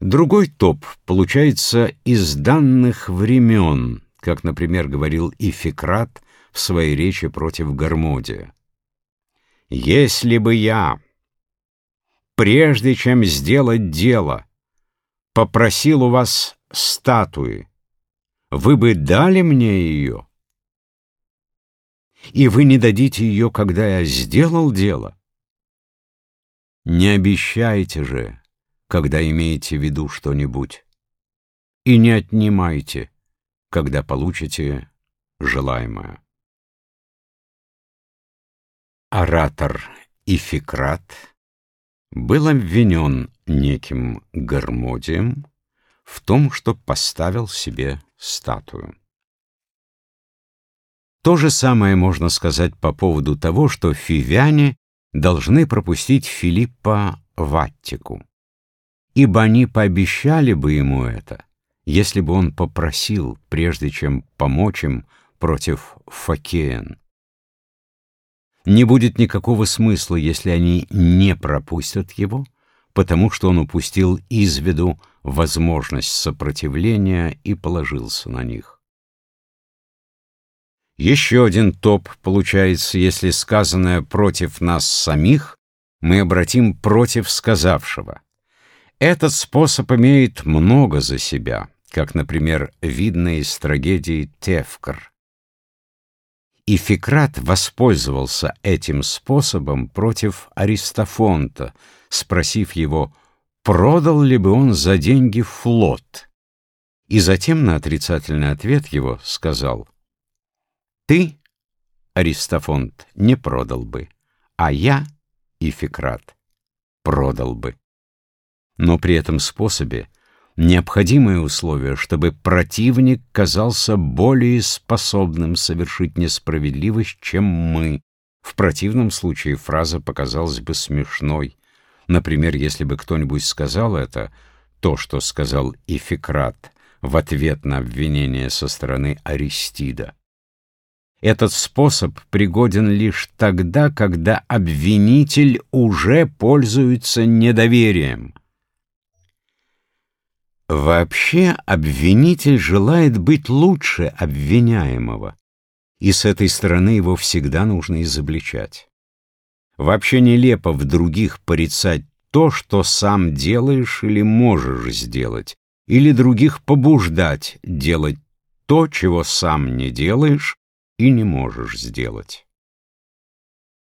Другой топ получается из данных времен, как, например, говорил Ификрат в своей речи против Гармодия. «Если бы я, прежде чем сделать дело, попросил у вас статуи, вы бы дали мне ее? И вы не дадите ее, когда я сделал дело? Не обещайте же, когда имеете в виду что-нибудь, и не отнимайте, когда получите желаемое. Оратор Ификрат был обвинен неким Гармодием в том, что поставил себе статую. То же самое можно сказать по поводу того, что фивяне должны пропустить Филиппа в Аттику, ибо они пообещали бы ему это, если бы он попросил, прежде чем помочь им против Факеен. Не будет никакого смысла, если они не пропустят его, потому что он упустил из виду возможность сопротивления и положился на них. Еще один топ получается, если сказанное против нас самих мы обратим против сказавшего. Этот способ имеет много за себя, как, например, видно из трагедии «Тевкр». И Фикрат воспользовался этим способом против Аристофонта, спросив его, продал ли бы он за деньги флот. И затем на отрицательный ответ его сказал, «Ты, Аристофонт, не продал бы, а я, Ификрат, продал бы». Но при этом способе необходимое условие, чтобы противник казался более способным совершить несправедливость, чем мы. В противном случае фраза показалась бы смешной. Например, если бы кто-нибудь сказал это, то, что сказал Ификрат в ответ на обвинение со стороны Аристида. Этот способ пригоден лишь тогда, когда обвинитель уже пользуется недоверием. Вообще обвинитель желает быть лучше обвиняемого, и с этой стороны его всегда нужно изобличать. Вообще нелепо в других порицать то, что сам делаешь или можешь сделать, или других побуждать делать то, чего сам не делаешь и не можешь сделать.